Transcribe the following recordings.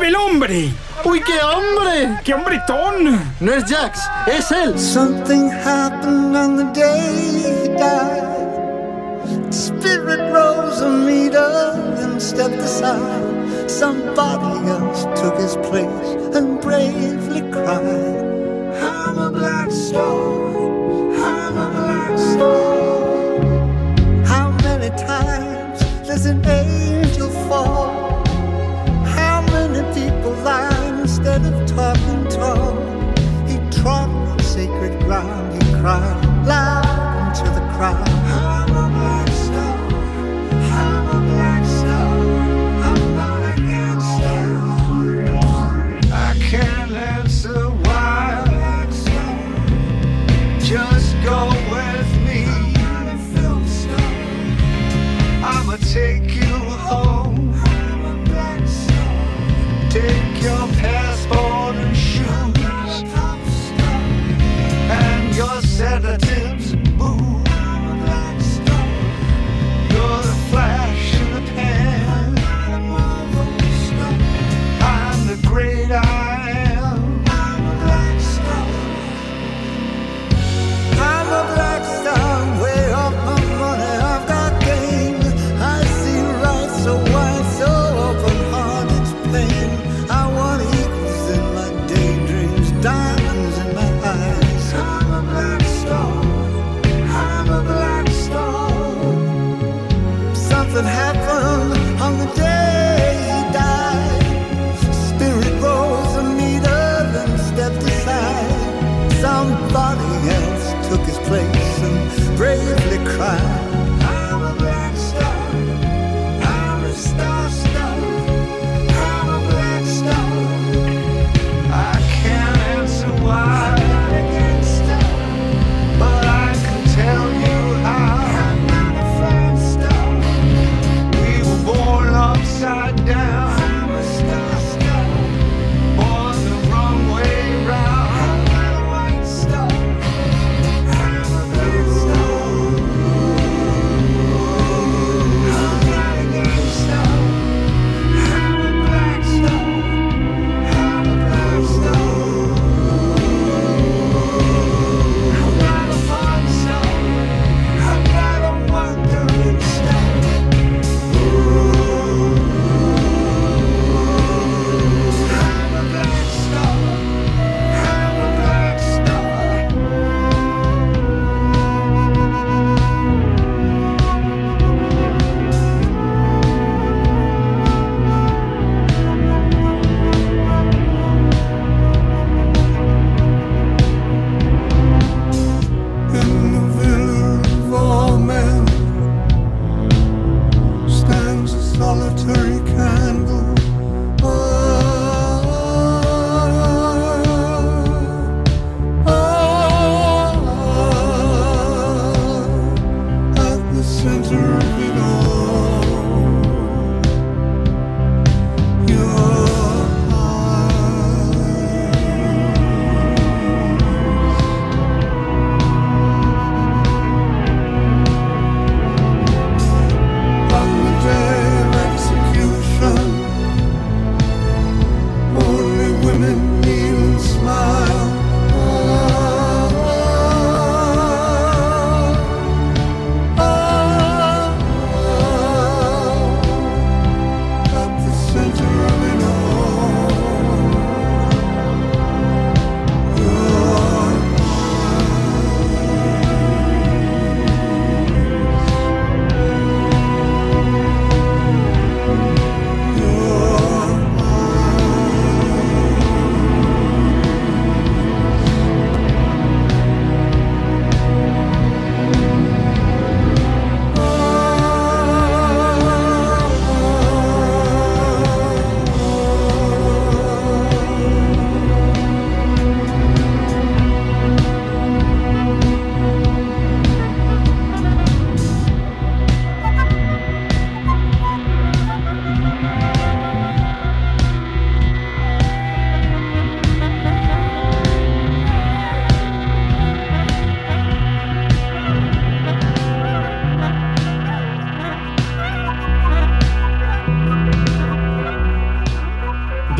vuelve el hombre. ¡Uy, qué hombre! ¡Qué hombretón! No es Jax, es él. Something happened on the day he died. Spirit rose a meter and stepped aside. Somebody else took his place and bravely cried. I'm a black star. I'm a black star. How many times does an angel fall? Ground. He cried loud into the crowd. Have.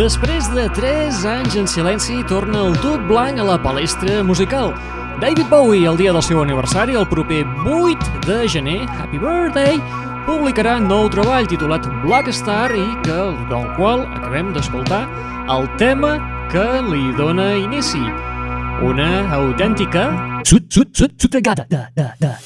Després de 3 anys en silenci, torna el tub blanc a la palestra musical. David Bowie, el dia del seu aniversari, el proper 8 de gener, Happy Birthday, publicarà nou treball titulat Black Star i que, del qual acabem d'escoltar el tema que li dona inici. Una autèntica... Sut, sut, sut, sutregada, da, da, da.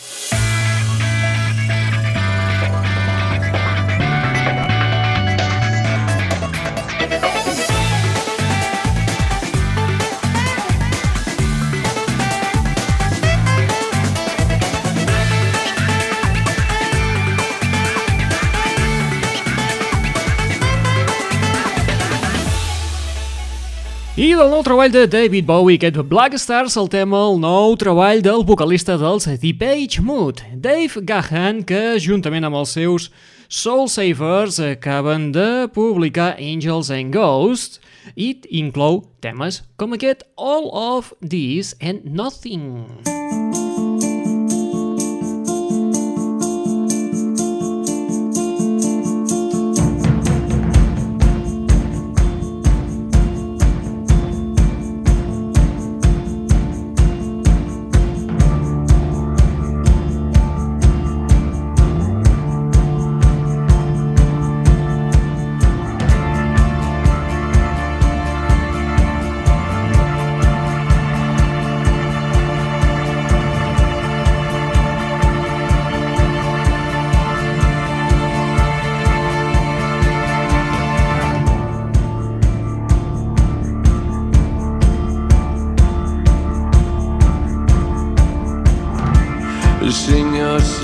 I del nou treball de David Bowie, aquest Black Stars, el tema el nou treball del vocalista dels The Page Mood, Dave Gahan, que juntament amb els seus Soul Savers acaben de publicar Angels and Ghosts i inclou temes com aquest All of This and Nothing. Sing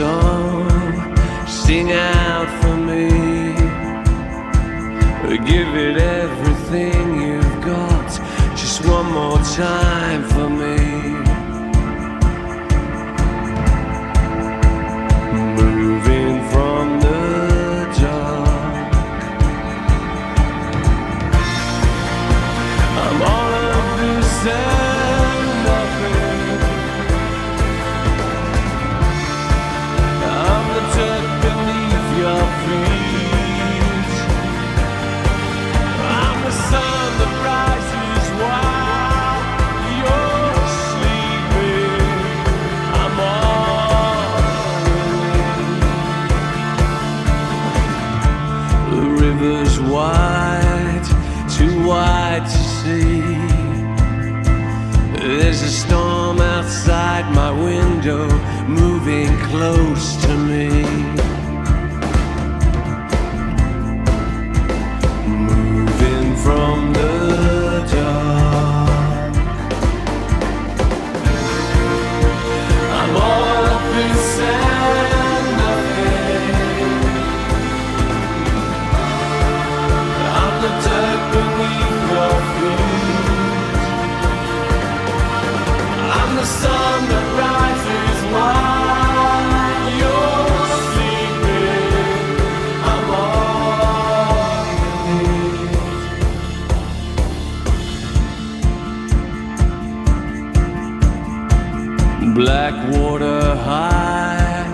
song, sing out for me. Give it water high,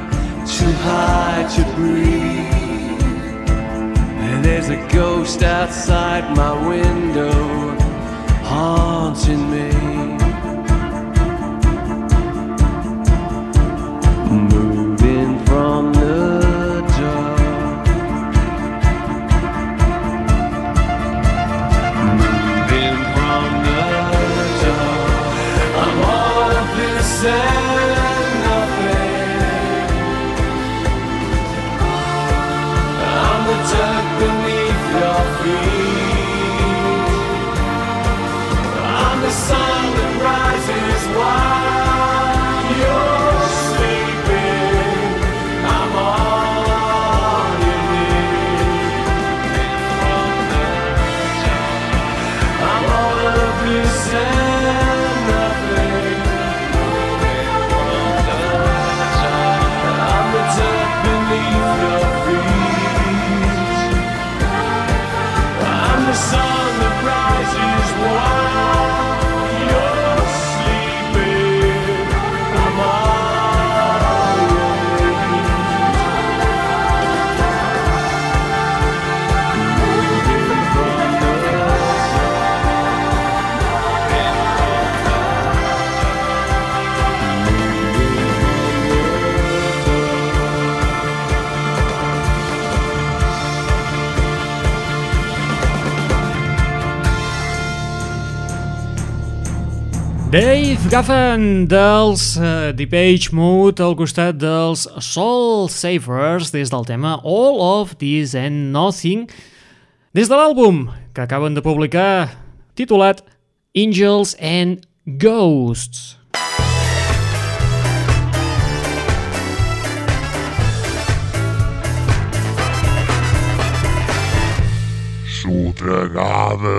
too high to breathe. And there's a ghost outside my window, haunting me. Dave Gaffen dels uh, Deep Age Mood al costat dels Soul Savers des del tema All of This and Nothing des de l'àlbum que acaben de publicar titulat Angels and Ghosts. Sotregada.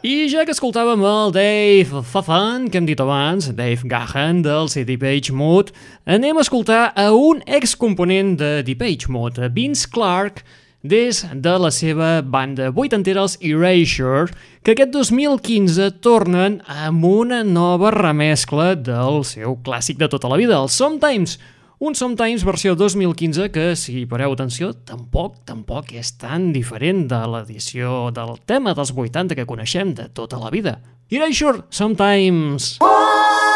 I ja que escoltàvem el Dave Fafan, que hem dit abans, Dave Gahan, del CD Page Mode, anem a escoltar a un excomponent de Deep Age Mode, Vince Clark, des de la seva banda vuitantera, els Erasure, que aquest 2015 tornen amb una nova remescla del seu clàssic de tota la vida, el Sometimes, un Sometimes versió 2015 que, si pareu atenció, tampoc tampoc és tan diferent de l'edició del tema dels 80 que coneixem de tota la vida. Erasure, Sometimes... It's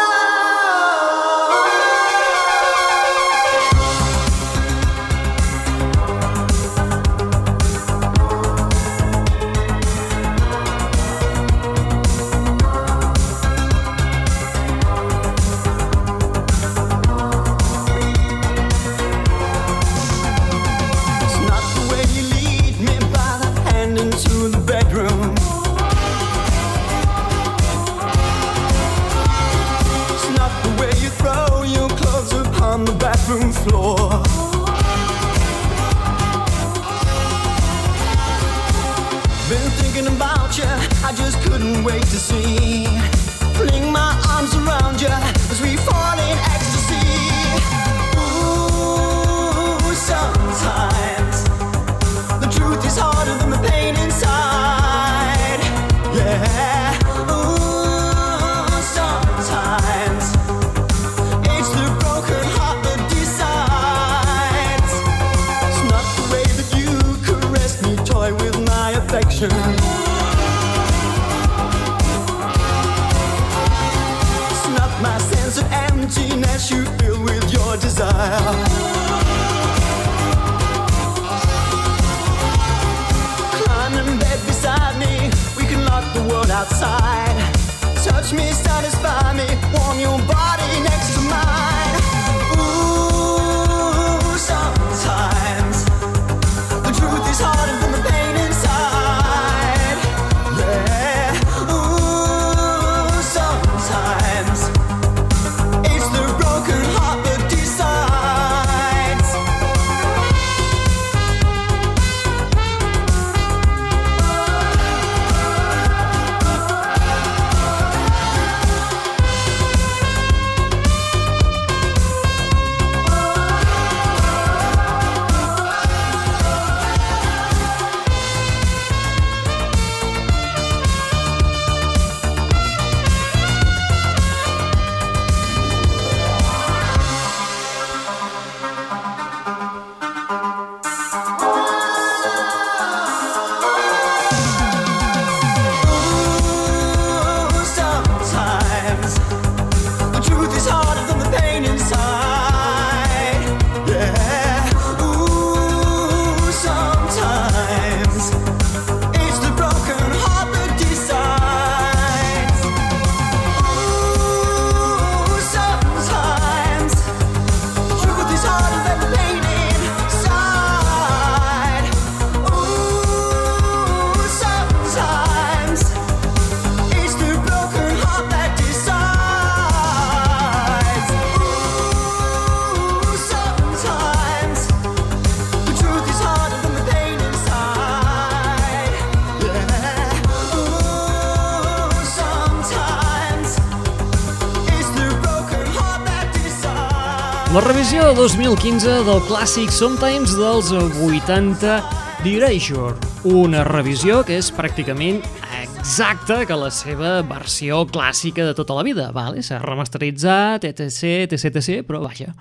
2015 del clàssic Sometimes dels 80 d'Erasure. Una revisió que és pràcticament exacta que la seva versió clàssica de tota la vida. Vale? S'ha remasteritzat, etc, etc, etc, però vaja.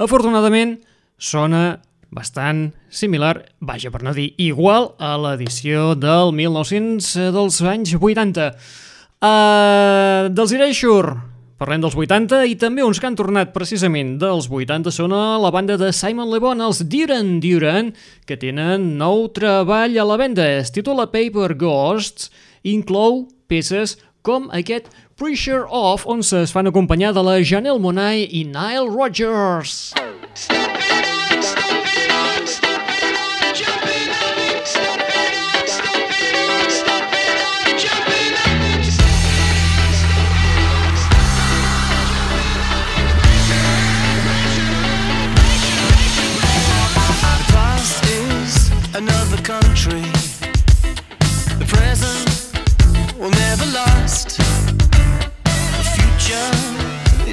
Afortunadament, sona bastant similar, vaja, per no dir igual, a l'edició del 1900 eh, dels anys 80. Uh, dels Erasure, Parlem dels 80 i també uns que han tornat precisament dels 80 són a la banda de Simon Le Bon, els Duran Duran, que tenen nou treball a la venda. Es titula Paper Ghosts, inclou peces com aquest Pressure Off, on es fan acompanyar de la Janelle Monáe i Nile Rodgers. Oh.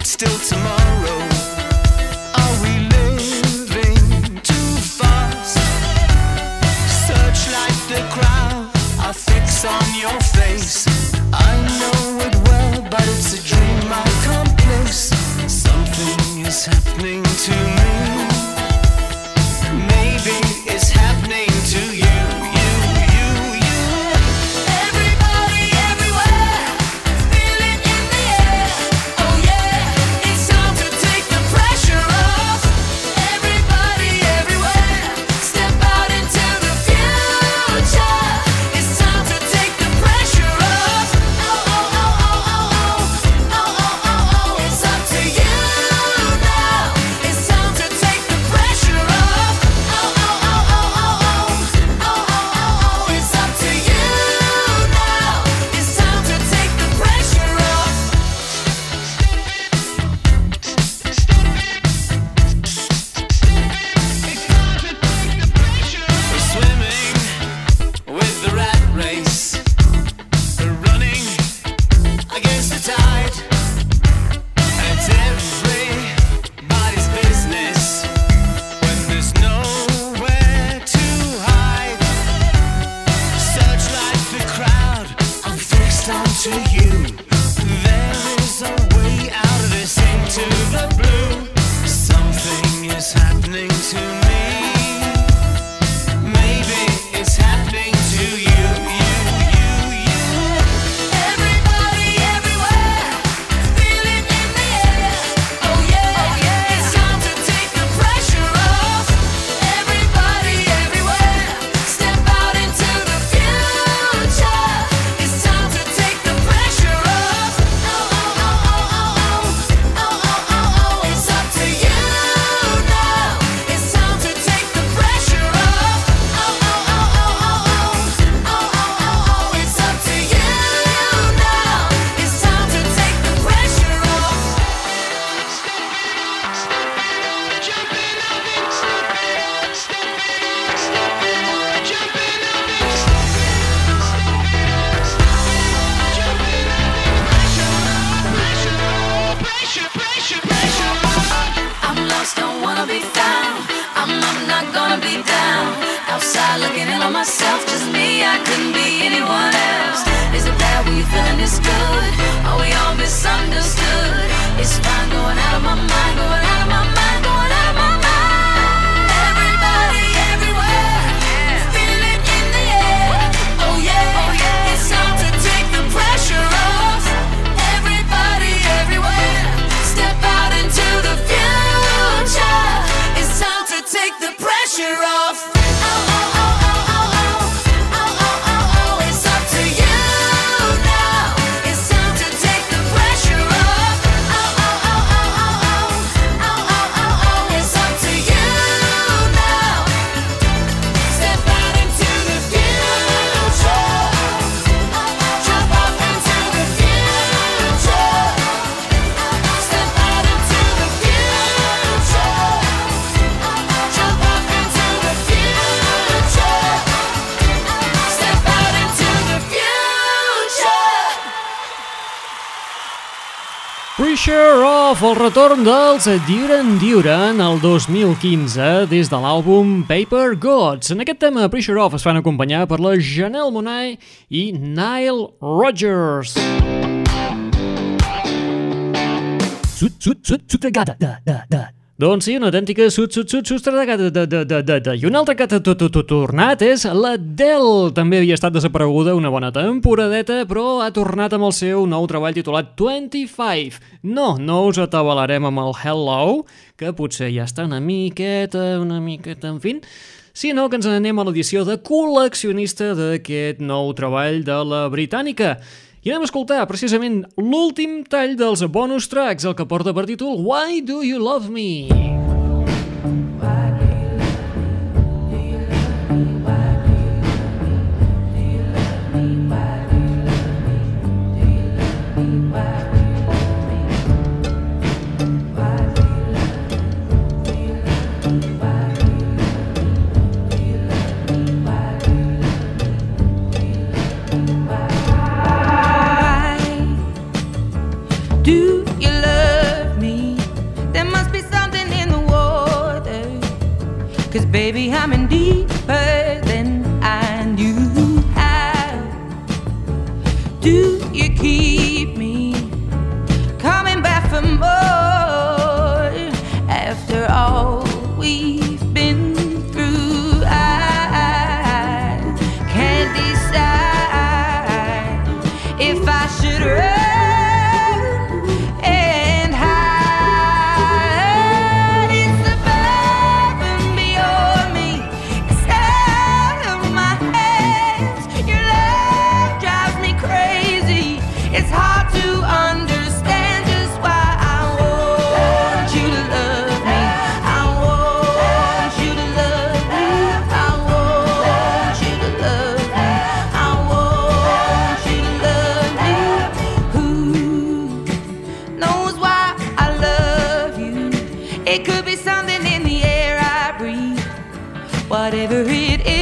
still tomorrow. Are we living too fast? Searchlight the crowd, I fix on your face. I know it well, but it's a dream I can't. Something is happening to me. myself, just me. I couldn't be anyone else. Is it bad when you feeling this good? Are we all misunderstood? It's fine going out of my mind, going out. Pressure Off, el retorn dels Duran Duran el 2015 des de l'àlbum Paper Gods. En aquest tema, Pressure Off es fan acompanyar per la Janelle Monáe i Nile Rodgers. Sut, sut, sut, sut, da, da, da, da. Doncs sí, una autèntica sud sud sud sustradagada de, de, de, de, de. I una altra que ha tornat és la Dell. També havia estat desapareguda una bona temporadeta, però ha tornat amb el seu nou treball titulat 25. No, no us atabalarem amb el Hello, que potser ja està una miqueta, una miqueta, en fin sinó que ens n'anem a l'edició de col·leccionista d'aquest nou treball de la britànica. I anem a escoltar precisament l'últim tall dels bonus tracks, el que porta per títol Why Do You Love Me? Baby, I'm in deep. slavery it is.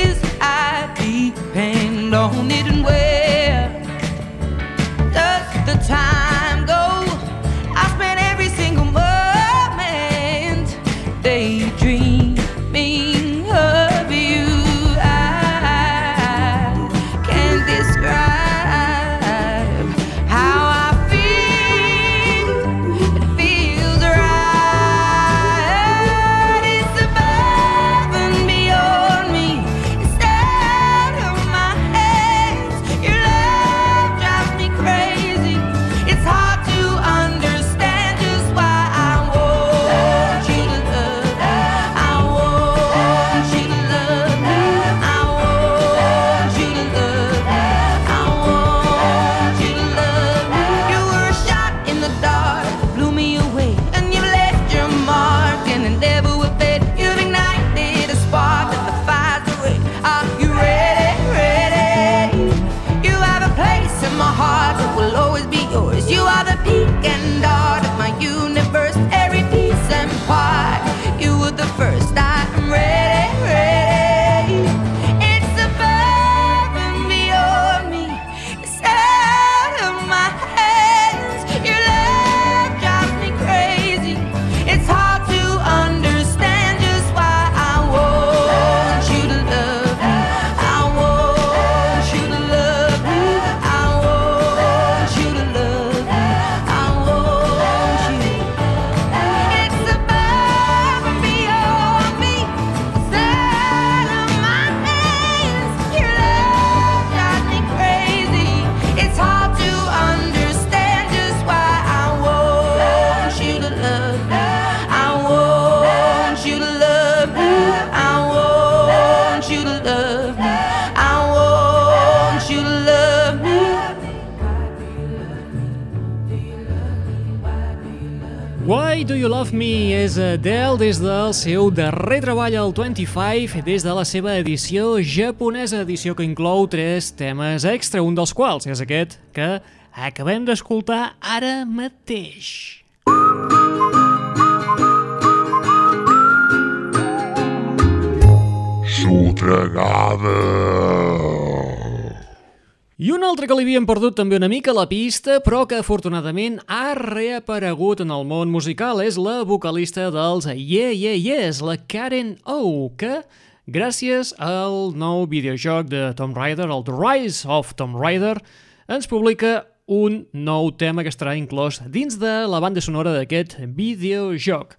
des del seu darrer treball al 25, des de la seva edició japonesa, edició que inclou tres temes extra, un dels quals és aquest que acabem d'escoltar ara mateix. Sotragada! I un altre que li havien perdut també una mica la pista, però que afortunadament ha reaparegut en el món musical, és la vocalista dels Yeah Yeah Yes, la Karen O, que gràcies al nou videojoc de Tom Raider, el The Rise of Tom Raider, ens publica un nou tema que estarà inclòs dins de la banda sonora d'aquest videojoc.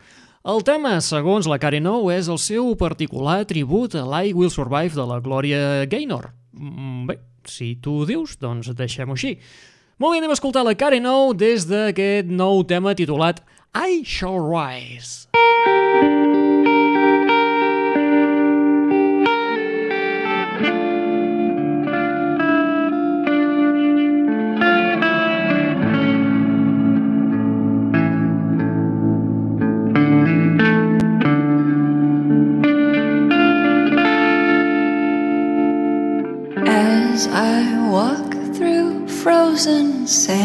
El tema, segons la Karen O, és el seu particular tribut a l'I Will Survive de la Gloria Gaynor. Mm, bé, si tu ho dius, doncs deixem-ho així. Molt bé, anem a escoltar la Karen Nou des d'aquest nou tema titulat I Shall Rise. Mm -hmm. say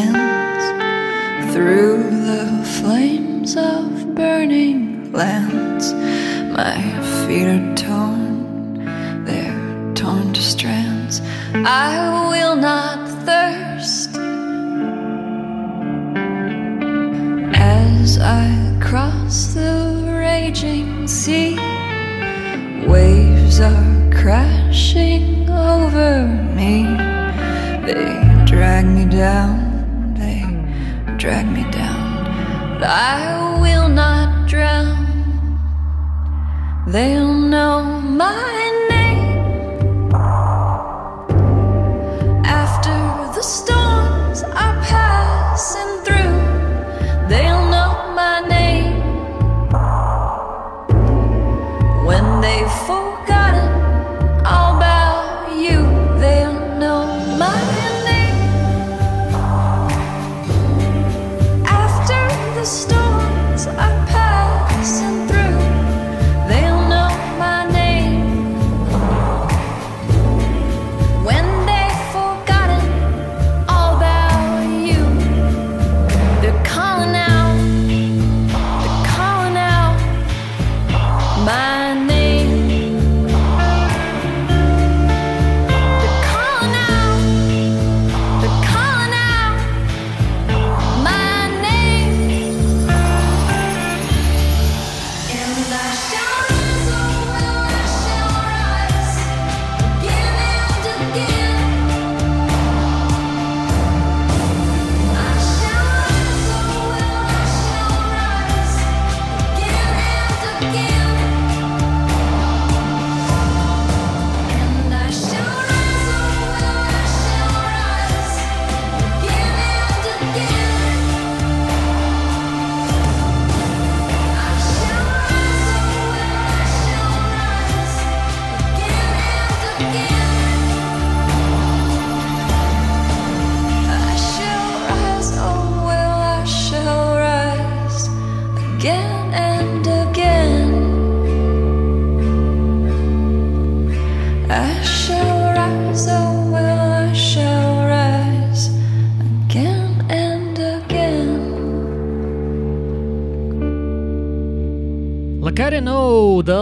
stars. I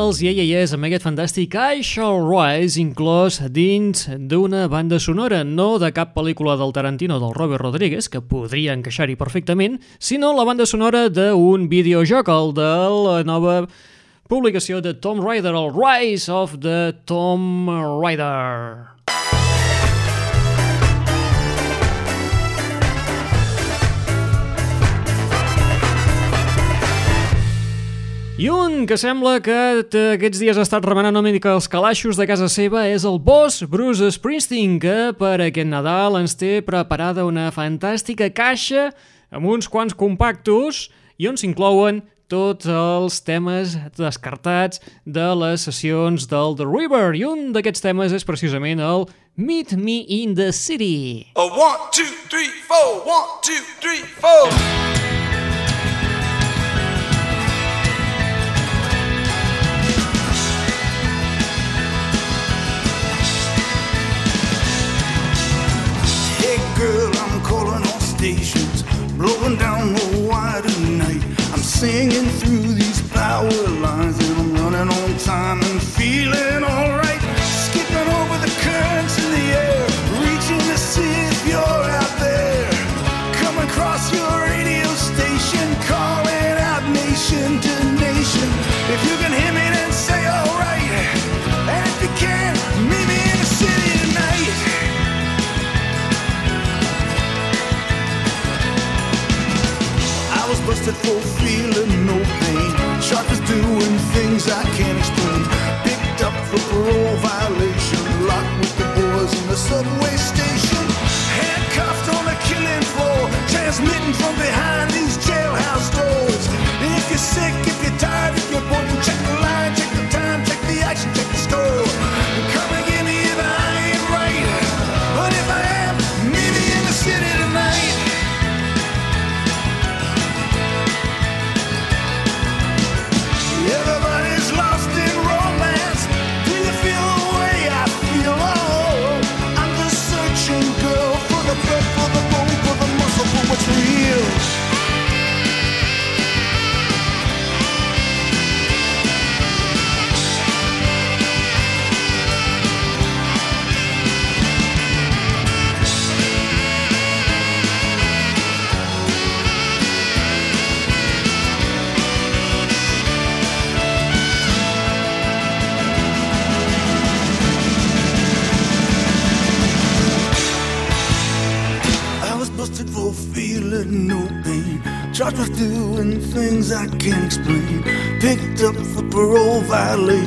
dels Yeah Yeah Yes amb aquest fantàstic I Shall Rise inclòs dins d'una banda sonora, no de cap pel·lícula del Tarantino del Robert Rodríguez, que podria encaixar-hi perfectament, sinó la banda sonora d'un videojoc, el de la nova publicació de Tom Raider, el Rise of the Tom Raider. I un que sembla que aquests dies ha estat remenant una mica els calaixos de casa seva és el boss Bruce Springsteen, que per aquest Nadal ens té preparada una fantàstica caixa amb uns quants compactos i on s'inclouen tots els temes descartats de les sessions del The River. I un d'aquests temes és precisament el Meet Me in the City. A one, two, three, four, one, two, three, four. calling all stations, blowing down the wire tonight. I'm singing through these power lines and I'm running on time and feeling alright. merciful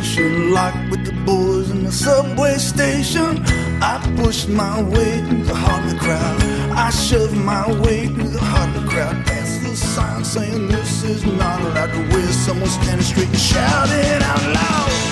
violation, locked with the boys in the subway station. I pushed my way through the heart of the crowd. I shoved my way through the heart of the crowd. Past the sign saying this is not allowed to wear. Someone standing straight and shouting out loud.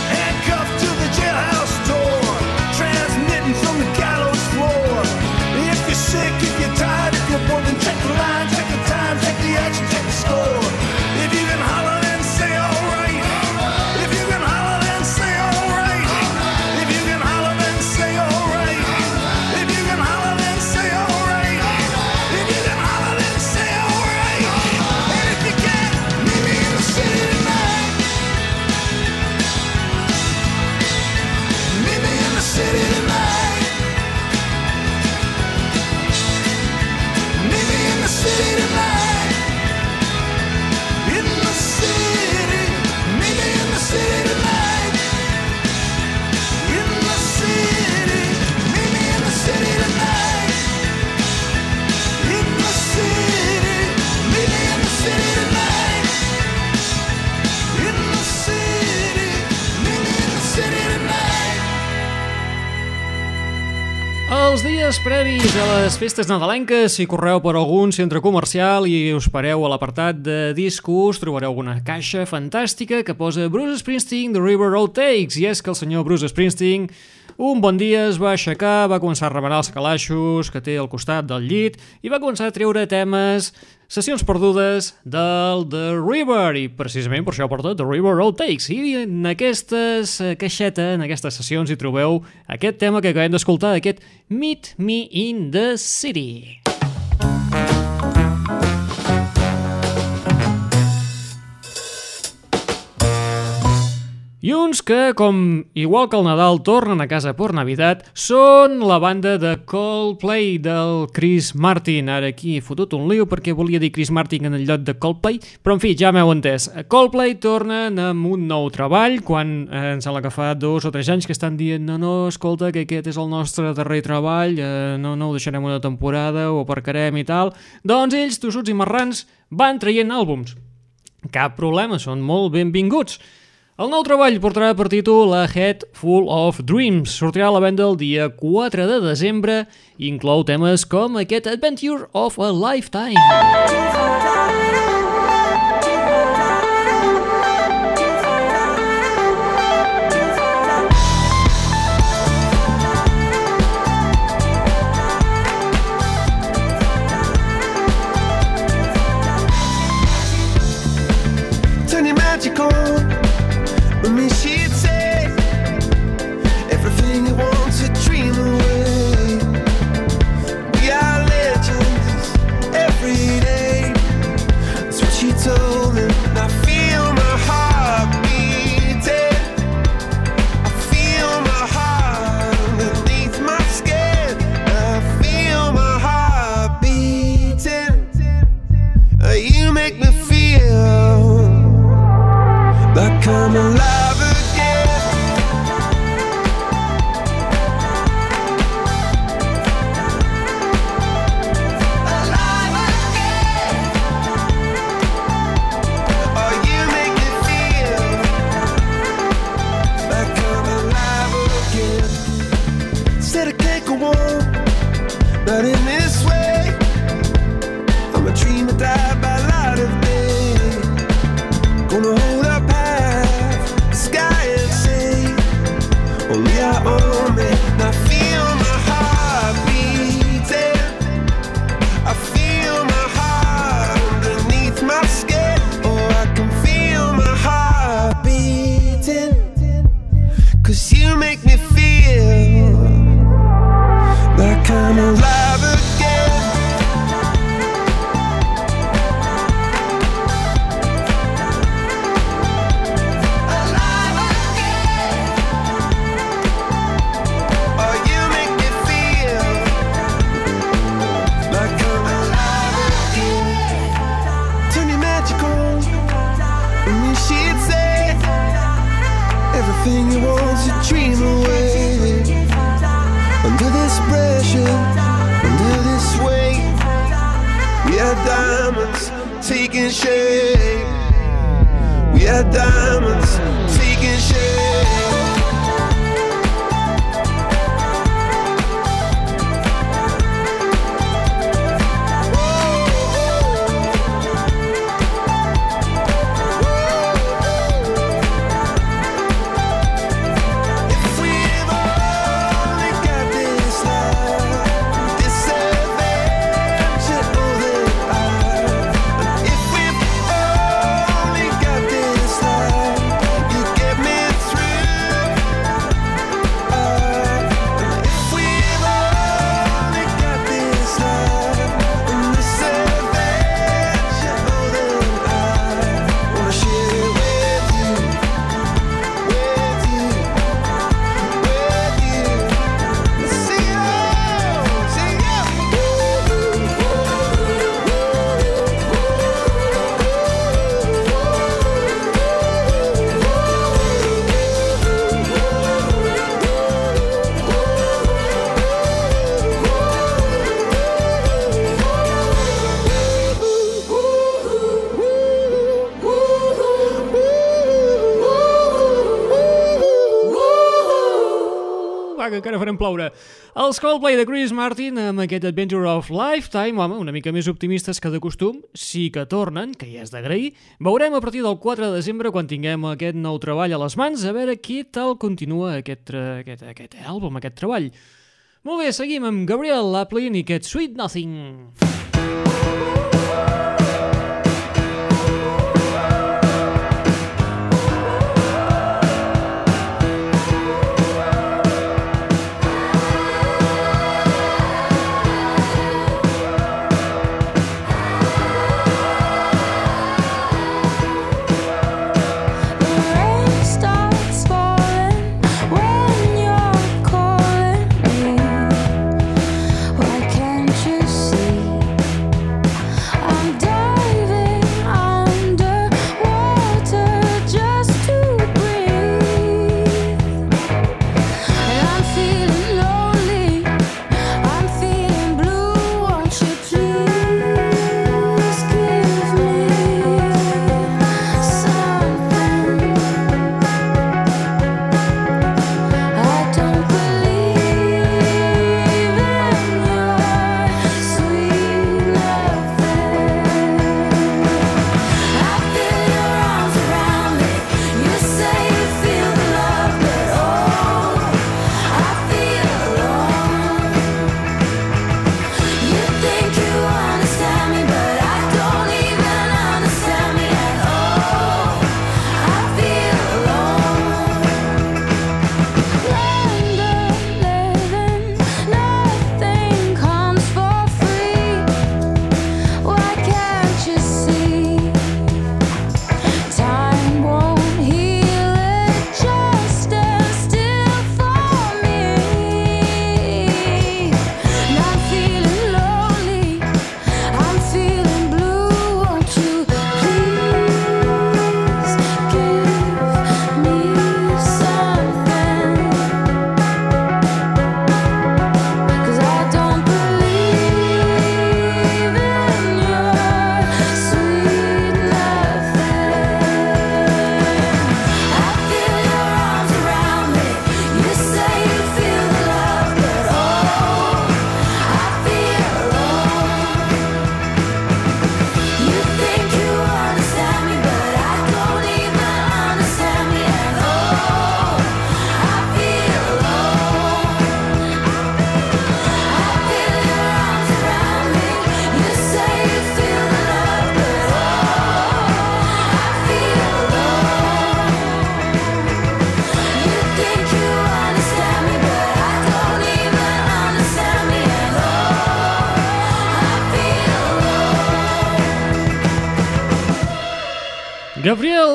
Festes nadalenques, si correu per algun centre comercial i us pareu a l'apartat de discos, trobareu una caixa fantàstica que posa Bruce Springsteen The River Road Takes. I és que el senyor Bruce Springsteen un bon dia es va aixecar, va començar a remenar els calaixos que té al costat del llit i va començar a treure temes, sessions perdudes del The River i precisament per això porta The River Road Takes i en aquestes eh, caixeta, en aquestes sessions hi trobeu aquest tema que acabem d'escoltar, aquest Meet Me in the City. I uns que, com igual que el Nadal tornen a casa per Navidad, són la banda de Coldplay del Chris Martin. Ara aquí he fotut un lío perquè volia dir Chris Martin en el lloc de Coldplay, però en fi, ja m'heu entès. Coldplay tornen amb un nou treball, quan eh, em sembla que fa dos o tres anys que estan dient no, no, escolta, que aquest és el nostre darrer treball, eh, no, no ho deixarem una temporada, ho aparcarem i tal. Doncs ells, tossuts i marrans, van traient àlbums. Cap problema, són molt benvinguts. El nou treball portarà per títol A Head Full of Dreams. Sortirà a la venda el dia 4 de desembre i inclou temes com aquest Adventure of a Lifetime. que encara farem ploure. Els Coldplay de Chris Martin amb aquest Adventure of Lifetime, home, una mica més optimistes que de costum, sí que tornen, que ja és d'agrair. Veurem a partir del 4 de desembre, quan tinguem aquest nou treball a les mans, a veure qui tal continua aquest, eh, aquest, aquest àlbum, aquest treball. Molt bé, seguim amb Gabriel Laplin i aquest Sweet Nothing. Sweet Nothing.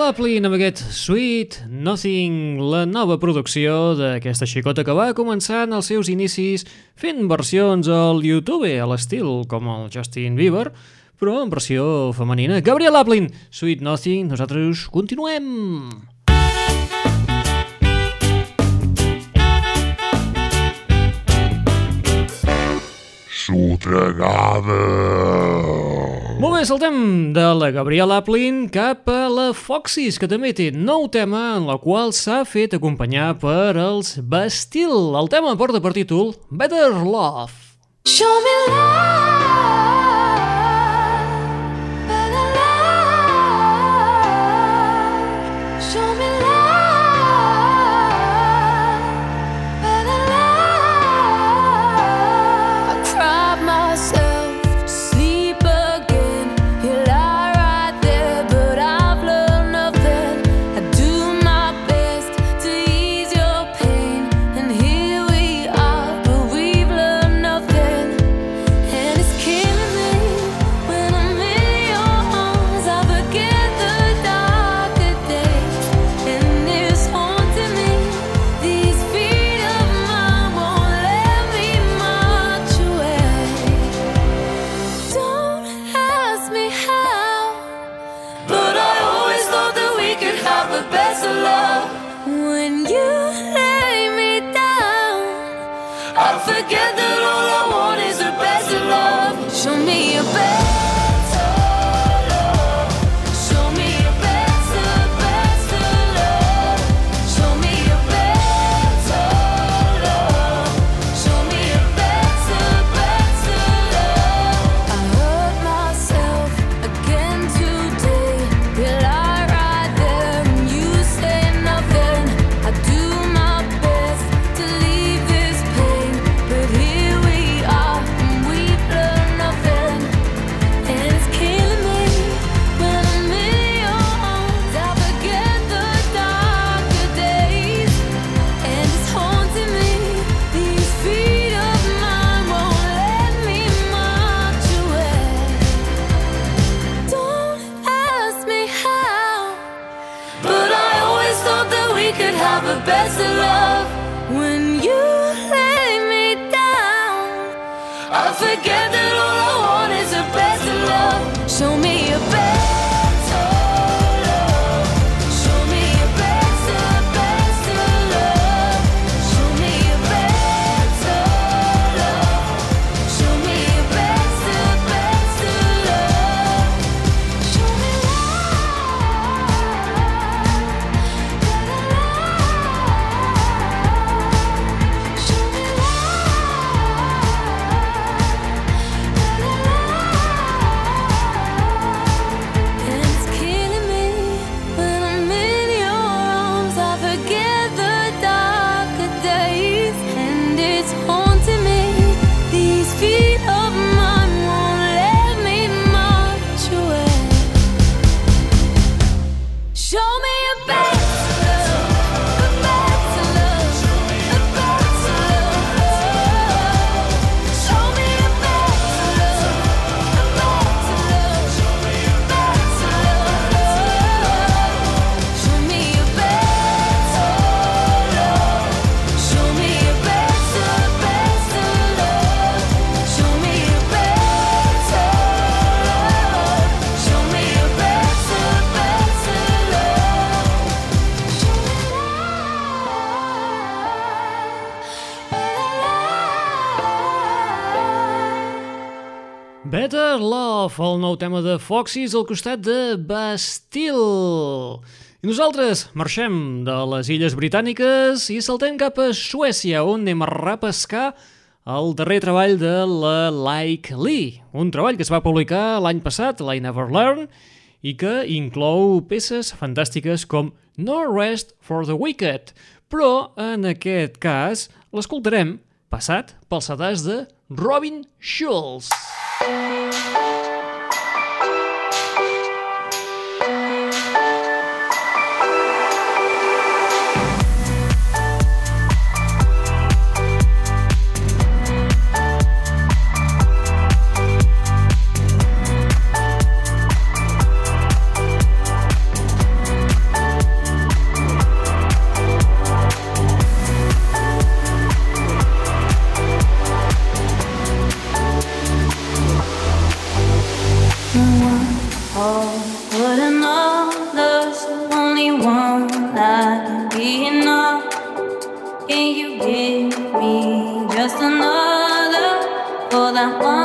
Loplin amb aquest Sweet Nothing, la nova producció d'aquesta xicota que va començar en els seus inicis fent versions al YouTube a l'estil com el Justin Bieber, però en versió femenina. Gabriel Loplin, Sweet Nothing, nosaltres continuem. Sotregades. Molt bé, saltem de la Gabriela Aplin cap a la Foxys, que també té nou tema en la qual s'ha fet acompanyar per els Bastil. El tema porta per títol Better Love. Show me love forget that Love, el nou tema de Foxys al costat de Bastille. I nosaltres marxem de les Illes Britàniques i saltem cap a Suècia, on anem a repescar el darrer treball de la Like Lee, un treball que es va publicar l'any passat, l'I Never Learn, i que inclou peces fantàstiques com No Rest for the Wicked, però en aquest cas l'escoltarem passat pels sedars de Robin Schulz. Música I.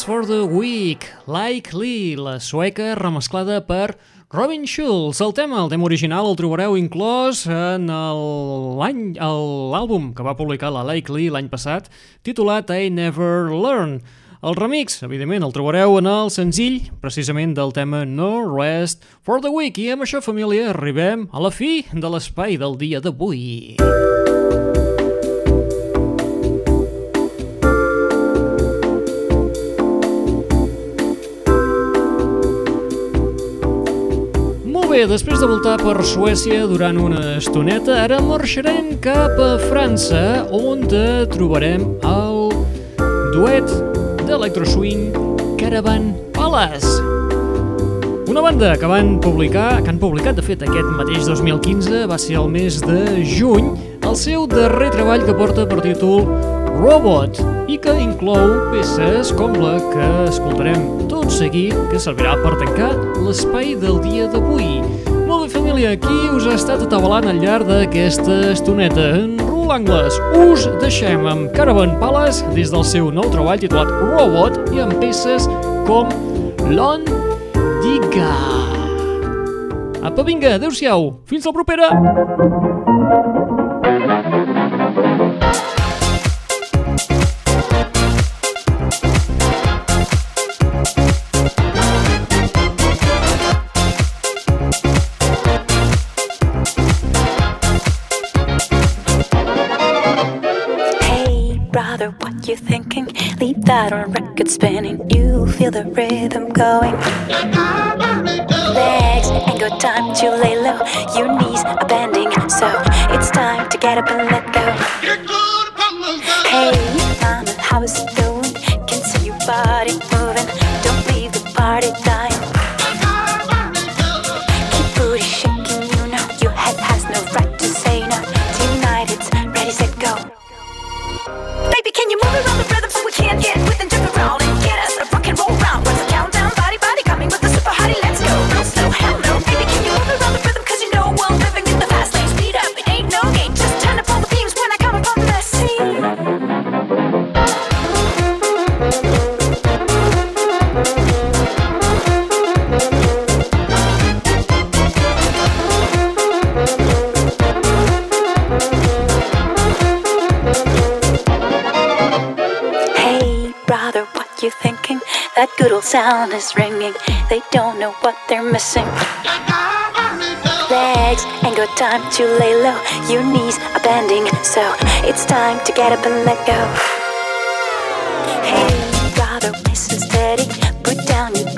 Rest for the Weak, Like Lee, la sueca remesclada per Robin Schulz. El tema, el tema original, el trobareu inclòs en l'àlbum que va publicar la Like Lee l'any passat, titulat I Never Learn. El remix, evidentment, el trobareu en el senzill, precisament del tema No Rest for the Weak. I amb això, família, arribem a la fi de l'espai del dia d'avui. Molt bé, després de voltar per Suècia durant una estoneta, ara marxarem cap a França, on trobarem el duet d'electroswing Caravan Palace. Una banda que van publicar, que han publicat de fet aquest mateix 2015, va ser el mes de juny, el seu darrer treball que porta per títol Robot i que inclou peces com la que escoltarem tot seguit, que servirà per tancar l'espai del dia d'avui. Molt bé, família, aquí us ha estat atabalant al llarg d'aquesta estoneta. En Roland Anglès us deixem amb Caravan Palace des del seu nou treball titulat Robot i amb peces com Lon Diga. Apa, vinga, adeu-siau, fins la propera! You thinking? Leave that on record spinning. You feel the rhythm going. Legs ain't got time to lay low. Your knees are bending, so it's time to get up and sound is ringing. They don't know what they're missing. Legs ain't got time to lay low. Your knees are bending, so it's time to get up and let go. Hey, brother, listen steady. Put down your